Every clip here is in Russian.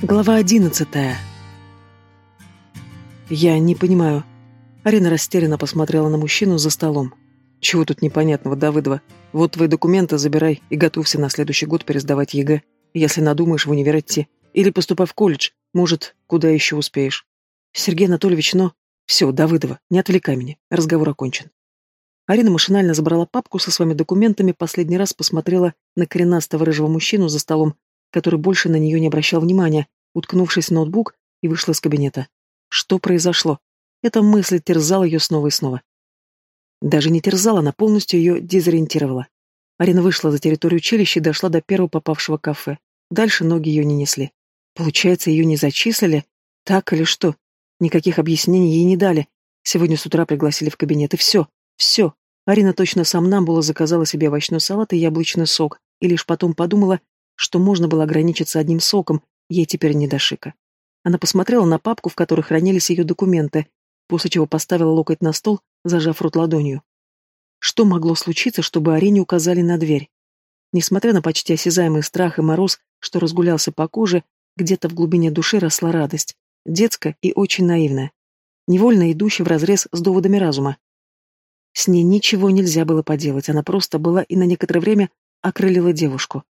Глава одиннадцатая. Я не понимаю. Арина растерянно посмотрела на мужчину за столом. Чего тут непонятного, Давыдова? Вот твои документы забирай и готовься на следующий год пересдавать ЕГЭ, если надумаешь в универ идти. Или поступай в колледж, может, куда еще успеешь. Сергей Анатольевич, но... Все, Давыдова, не отвлекай меня, разговор окончен. Арина машинально забрала папку со своими документами, последний раз посмотрела на коренастого рыжего мужчину за столом который больше на нее не обращал внимания, уткнувшись в ноутбук, и вышла из кабинета. Что произошло? Эта мысль терзала ее снова и снова. Даже не терзала, она полностью ее дезориентировала. Арина вышла за территорию училища и дошла до первого попавшего кафе. Дальше ноги ее не несли. Получается, ее не зачислили? Так или что? Никаких объяснений ей не дали. Сегодня с утра пригласили в кабинет, и все. Все. Арина точно сам нам было заказала себе овощной салат и яблочный сок, и лишь потом подумала, что можно было ограничиться одним соком, ей теперь не до шика. Она посмотрела на папку, в которой хранились ее документы, после чего поставила локоть на стол, зажав рот ладонью. Что могло случиться, чтобы Арине указали на дверь? Несмотря на почти осязаемый страх и мороз, что разгулялся по коже, где-то в глубине души росла радость, детская и очень наивная, невольно идущая вразрез с доводами разума. С ней ничего нельзя было поделать, она просто была и на некоторое время окрылила девушку.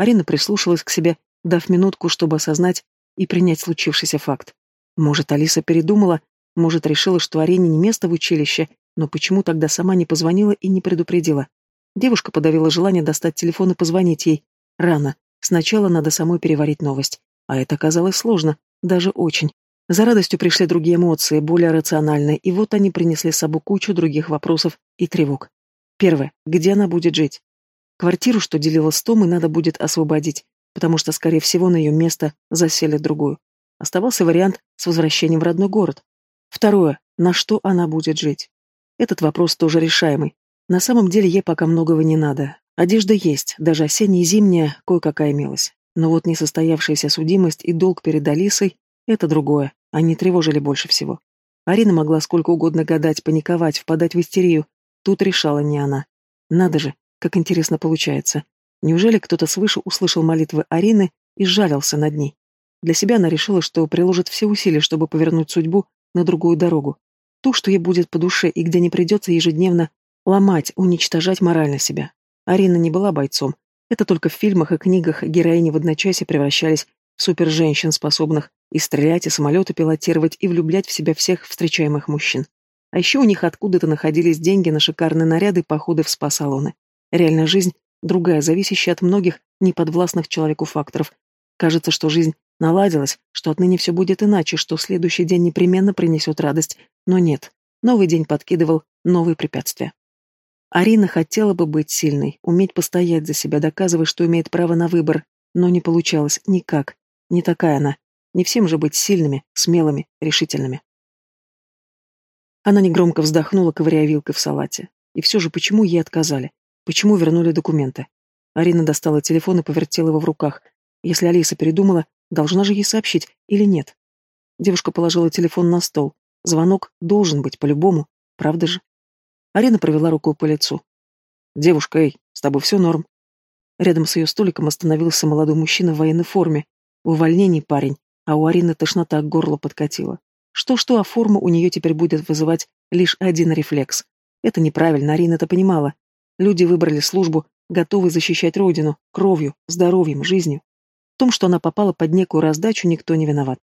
Арина прислушалась к себе, дав минутку, чтобы осознать и принять случившийся факт. Может, Алиса передумала, может, решила, что Арине не место в училище, но почему тогда сама не позвонила и не предупредила? Девушка подавила желание достать телефон и позвонить ей. Рано. Сначала надо самой переварить новость. А это оказалось сложно, даже очень. За радостью пришли другие эмоции, более рациональные, и вот они принесли с собой кучу других вопросов и тревог. Первое. Где она будет жить? Квартиру, что делила с Томой, надо будет освободить, потому что, скорее всего, на ее место заселят другую. Оставался вариант с возвращением в родной город. Второе. На что она будет жить? Этот вопрос тоже решаемый. На самом деле ей пока многого не надо. Одежда есть, даже осенняя и зимняя кое-какая имелась. Но вот несостоявшаяся судимость и долг перед Алисой — это другое. Они тревожили больше всего. Арина могла сколько угодно гадать, паниковать, впадать в истерию. Тут решала не она. Надо же, как интересно получается. Неужели кто-то свыше услышал молитвы Арины и сжалился над ней? Для себя она решила, что приложит все усилия, чтобы повернуть судьбу на другую дорогу. Ту, что ей будет по душе и где не придется ежедневно ломать, уничтожать морально себя. Арина не была бойцом. Это только в фильмах и книгах героини в одночасье превращались в суперженщин, способных и стрелять, и самолеты пилотировать, и влюблять в себя всех встречаемых мужчин. А еще у них откуда-то находились деньги на шикарные наряды и походы в спа-салоны. Реальная жизнь другая, зависящая от многих неподвластных человеку факторов. Кажется, что жизнь наладилась, что отныне все будет иначе, что следующий день непременно принесет радость, но нет. Новый день подкидывал новые препятствия. Арина хотела бы быть сильной, уметь постоять за себя, доказывая, что имеет право на выбор, но не получалось никак. Не такая она. Не всем же быть сильными, смелыми, решительными. Она негромко вздохнула, ковыряя вилкой в салате. И все же почему ей отказали? Почему вернули документы? Арина достала телефон и повертела его в руках. Если Алиса передумала, должна же ей сообщить или нет? Девушка положила телефон на стол. Звонок должен быть по-любому, правда же? Арина провела рукой по лицу. «Девушка, эй, с тобой все норм». Рядом с ее столиком остановился молодой мужчина в военной форме. В увольнении парень, а у Арины тошнота к горлу подкатила. Что-что, а форма у нее теперь будет вызывать лишь один рефлекс. Это неправильно, Арина это понимала, Люди выбрали службу, готовые защищать родину, кровью, здоровьем, жизнью. В том, что она попала под некую раздачу, никто не виноват.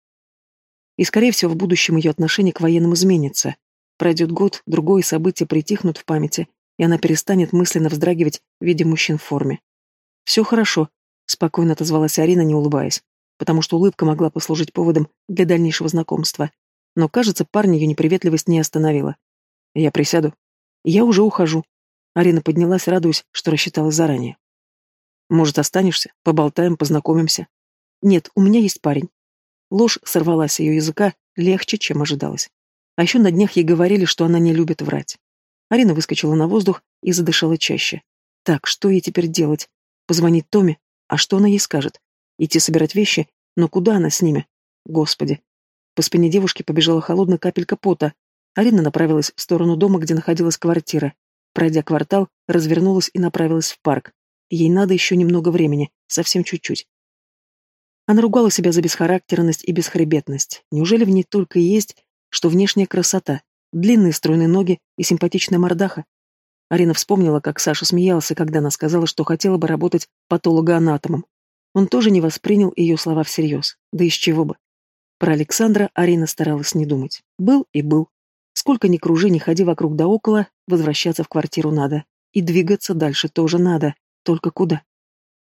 И, скорее всего, в будущем ее отношение к военным изменится. Пройдет год, другое события притихнут в памяти, и она перестанет мысленно вздрагивать в виде мужчин в форме. «Все хорошо», — спокойно отозвалась Арина, не улыбаясь, потому что улыбка могла послужить поводом для дальнейшего знакомства. Но, кажется, парня ее неприветливость не остановила. «Я присяду». «Я уже ухожу», Арина поднялась, радуясь, что рассчиталась заранее. «Может, останешься? Поболтаем, познакомимся?» «Нет, у меня есть парень». Ложь сорвалась с ее языка легче, чем ожидалось. А еще на днях ей говорили, что она не любит врать. Арина выскочила на воздух и задышала чаще. Так, что ей теперь делать? Позвонить Томе? А что она ей скажет? Идти собирать вещи? Но куда она с ними? Господи. По спине девушки побежала холодная капелька пота. Арина направилась в сторону дома, где находилась квартира. Пройдя квартал, развернулась и направилась в парк. Ей надо еще немного времени, совсем чуть-чуть. Она ругала себя за бесхарактерность и бесхребетность. Неужели в ней только и есть, что внешняя красота, длинные стройные ноги и симпатичная мордаха? Арина вспомнила, как Саша смеялся, когда она сказала, что хотела бы работать патологоанатомом. Он тоже не воспринял ее слова всерьез. Да из чего бы. Про Александра Арина старалась не думать. Был и был. Сколько ни кружи, ни ходи вокруг да около, возвращаться в квартиру надо. И двигаться дальше тоже надо. Только куда?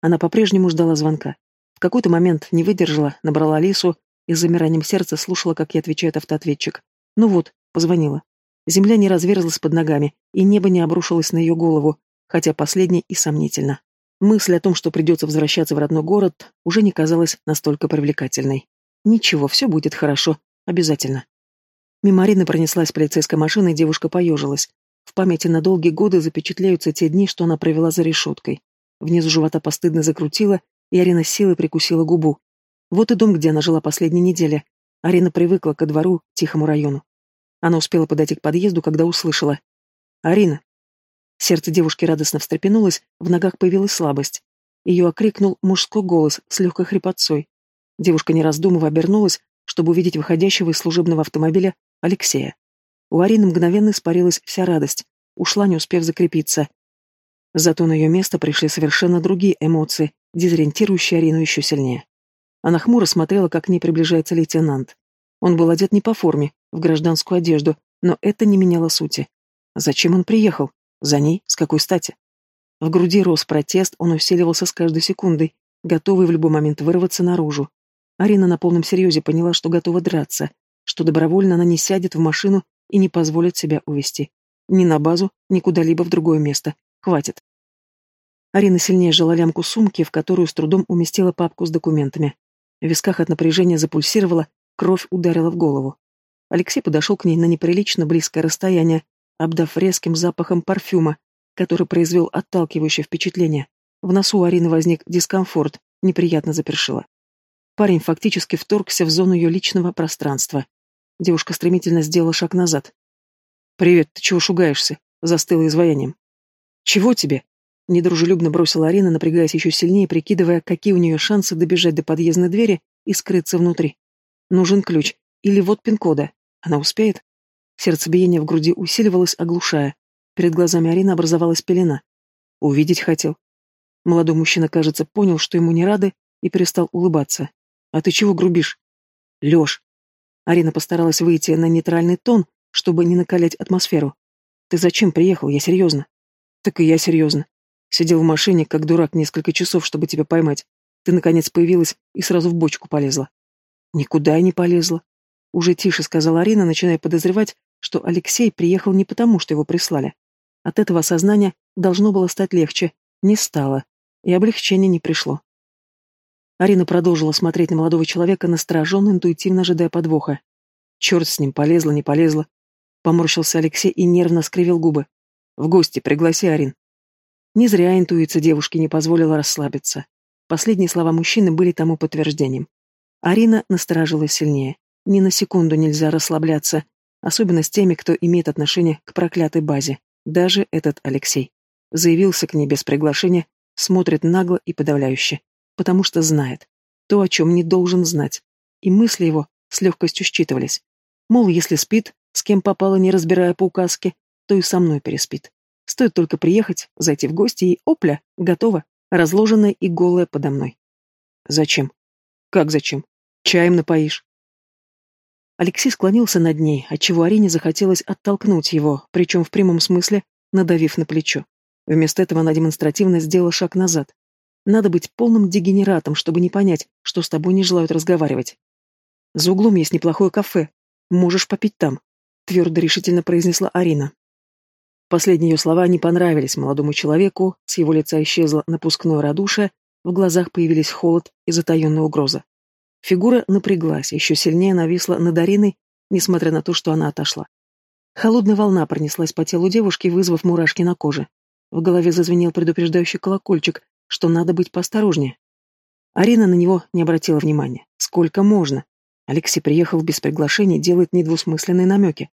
Она по-прежнему ждала звонка. В какой-то момент не выдержала, набрала Алису и с замиранием сердца слушала, как ей отвечает автоответчик. Ну вот, позвонила. Земля не разверзлась под ногами, и небо не обрушилось на ее голову, хотя последнее и сомнительно. Мысль о том, что придется возвращаться в родной город, уже не казалась настолько привлекательной. Ничего, все будет хорошо, обязательно. Мимо пронеслась полицейская машина, и девушка поежилась. В памяти на долгие годы запечатляются те дни, что она провела за решеткой. Внизу живота постыдно закрутила, и Арина силой прикусила губу. Вот и дом, где она жила последние недели. Арина привыкла ко двору, тихому району. Она успела подойти к подъезду, когда услышала. «Арина!» Сердце девушки радостно встрепенулось, в ногах появилась слабость. Ее окрикнул мужской голос с легкой хрипотцой. Девушка, не раздумывая, обернулась, чтобы увидеть выходящего из служебного автомобиля Алексея. У Арины мгновенно испарилась вся радость, ушла, не успев закрепиться. Зато на ее место пришли совершенно другие эмоции, дезориентирующие Арину еще сильнее. Она хмуро смотрела, как к ней приближается лейтенант. Он был одет не по форме, в гражданскую одежду, но это не меняло сути. Зачем он приехал? За ней? С какой стати? В груди рос протест, он усиливался с каждой секундой, готовый в любой момент вырваться наружу. Арина на полном серьезе поняла, что готова драться, что добровольно она не сядет в машину и не позволит себя увести. Ни на базу, ни куда-либо в другое место. Хватит. Арина сильнее сжала лямку сумки, в которую с трудом уместила папку с документами. В висках от напряжения запульсировала, кровь ударила в голову. Алексей подошел к ней на неприлично близкое расстояние, обдав резким запахом парфюма, который произвел отталкивающее впечатление. В носу у Арины возник дискомфорт, неприятно запершило. Парень фактически вторгся в зону ее личного пространства. Девушка стремительно сделала шаг назад. «Привет, ты чего шугаешься?» — застыла изваянием. «Чего тебе?» — недружелюбно бросила Арина, напрягаясь еще сильнее, прикидывая, какие у нее шансы добежать до подъездной двери и скрыться внутри. «Нужен ключ. Или вот пин-кода. Она успеет?» Сердцебиение в груди усиливалось, оглушая. Перед глазами Арины образовалась пелена. Увидеть хотел. Молодой мужчина, кажется, понял, что ему не рады, и перестал улыбаться. «А ты чего грубишь?» «Лёш». Арина постаралась выйти на нейтральный тон, чтобы не накалять атмосферу. «Ты зачем приехал? Я серьезно». «Так и я серьезно. Сидел в машине, как дурак, несколько часов, чтобы тебя поймать. Ты, наконец, появилась и сразу в бочку полезла». «Никуда я не полезла». Уже тише сказала Арина, начиная подозревать, что Алексей приехал не потому, что его прислали. От этого осознания должно было стать легче. Не стало. И облегчения не пришло. Арина продолжила смотреть на молодого человека, настороженно, интуитивно ожидая подвоха. Черт с ним, полезла, не полезла. Поморщился Алексей и нервно скривил губы. В гости пригласи, Арин. Не зря интуиция девушки не позволила расслабиться. Последние слова мужчины были тому подтверждением. Арина насторожилась сильнее. Ни на секунду нельзя расслабляться, особенно с теми, кто имеет отношение к проклятой базе. Даже этот Алексей. Заявился к ней без приглашения, смотрит нагло и подавляюще потому что знает то, о чем не должен знать, и мысли его с легкостью считывались. Мол, если спит, с кем попало, не разбирая по указке, то и со мной переспит. Стоит только приехать, зайти в гости и, опля, готово, разложенная и голая подо мной. Зачем? Как зачем? Чаем напоишь. Алексей склонился над ней, отчего Арине захотелось оттолкнуть его, причем в прямом смысле, надавив на плечо. Вместо этого она демонстративно сделала шаг назад. Надо быть полным дегенератом, чтобы не понять, что с тобой не желают разговаривать. За углом есть неплохое кафе. Можешь попить там, твердо решительно произнесла Арина. Последние ее слова не понравились молодому человеку, с его лица исчезло напускное радушие, в глазах появились холод и затаенная угроза. Фигура напряглась, еще сильнее нависла над Ариной, несмотря на то, что она отошла. Холодная волна пронеслась по телу девушки, вызвав мурашки на коже. В голове зазвенел предупреждающий колокольчик, что надо быть поосторожнее. Арина на него не обратила внимания. Сколько можно? Алексей приехал без приглашения, делает недвусмысленные намеки.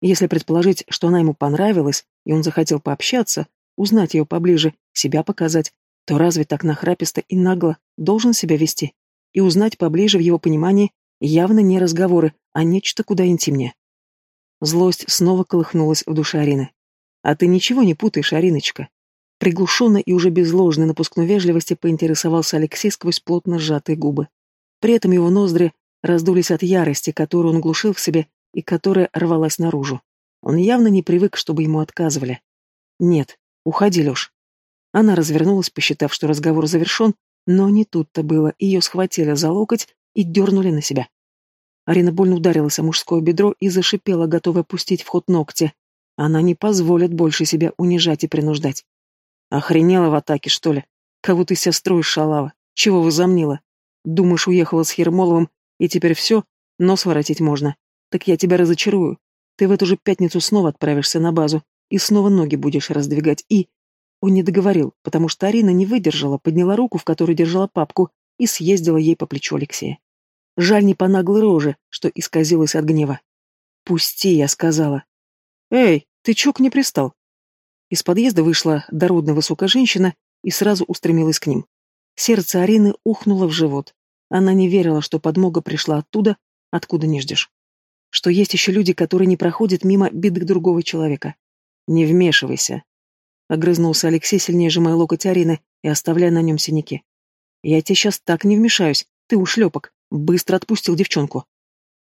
Если предположить, что она ему понравилась, и он захотел пообщаться, узнать ее поближе, себя показать, то разве так нахраписто и нагло должен себя вести? и узнать поближе в его понимании явно не разговоры, а нечто куда интимнее. Злость снова колыхнулась в душе Арины. «А ты ничего не путаешь, Ариночка?» Приглушенно и уже без ложной напускной вежливости поинтересовался Алексей сквозь плотно сжатые губы. При этом его ноздри раздулись от ярости, которую он глушил в себе и которая рвалась наружу. Он явно не привык, чтобы ему отказывали. «Нет, уходи, Леш». Она развернулась, посчитав, что разговор завершен, но не тут-то было, ее схватили за локоть и дернули на себя. Арина больно ударилась о мужское бедро и зашипела, готовая пустить в ход ногти. Она не позволит больше себя унижать и принуждать. Охренела в атаке, что ли? Кого ты себя строишь, шалава? Чего возомнила? Думаешь, уехала с Ермоловым, и теперь все, нос воротить можно. Так я тебя разочарую. Ты в эту же пятницу снова отправишься на базу, и снова ноги будешь раздвигать, и... Он не договорил, потому что Арина не выдержала, подняла руку, в которой держала папку, и съездила ей по плечу Алексея. Жаль не по наглой роже, что исказилась от гнева. «Пусти», — я сказала. «Эй, ты чё к не пристал?» Из подъезда вышла дородная высокая женщина и сразу устремилась к ним. Сердце Арины ухнуло в живот. Она не верила, что подмога пришла оттуда, откуда не ждешь. Что есть еще люди, которые не проходят мимо беды другого человека. «Не вмешивайся», — огрызнулся Алексей, сильнее сжимая локоть Арины и оставляя на нем синяки. «Я тебе сейчас так не вмешаюсь, ты ушлепок», — быстро отпустил девчонку.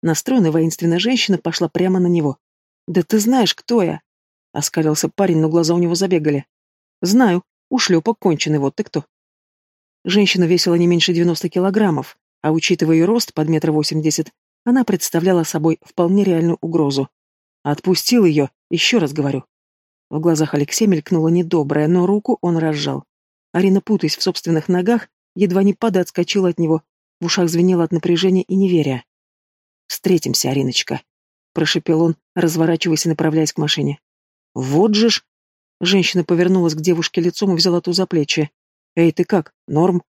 Настроенная воинственная женщина пошла прямо на него. «Да ты знаешь, кто я?» Оскалился парень, но глаза у него забегали. «Знаю. Ушлепок конченый, вот ты кто». Женщина весила не меньше 90 килограммов, а учитывая ее рост под метр восемьдесят, она представляла собой вполне реальную угрозу. Отпустил ее, еще раз говорю. В глазах Алексея мелькнуло недоброе, но руку он разжал. Арина, путаясь в собственных ногах, едва не падая отскочила от него, в ушах звенело от напряжения и неверия. «Встретимся, Ариночка», — прошепел он, разворачиваясь и направляясь к машине. «Вот же ж!» Женщина повернулась к девушке лицом и взяла ту за плечи. «Эй, ты как? Норм?»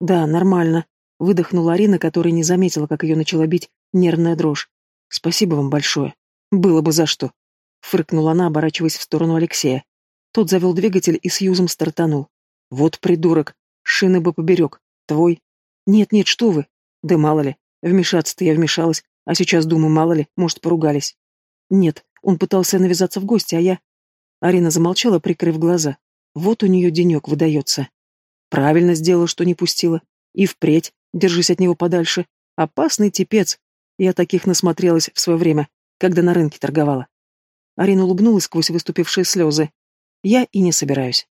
«Да, нормально», — выдохнула Арина, которая не заметила, как ее начала бить нервная дрожь. «Спасибо вам большое. Было бы за что», — фыркнула она, оборачиваясь в сторону Алексея. Тот завел двигатель и с юзом стартанул. «Вот придурок! Шины бы поберег. Твой?» «Нет-нет, что вы! Да мало ли. Вмешаться-то я вмешалась, а сейчас думаю, мало ли, может, поругались». «Нет, он пытался навязаться в гости, а я...» Арина замолчала, прикрыв глаза. Вот у нее денек выдается. Правильно сделала, что не пустила. И впредь, держись от него подальше. Опасный типец. Я таких насмотрелась в свое время, когда на рынке торговала. Арина улыбнулась сквозь выступившие слезы. Я и не собираюсь.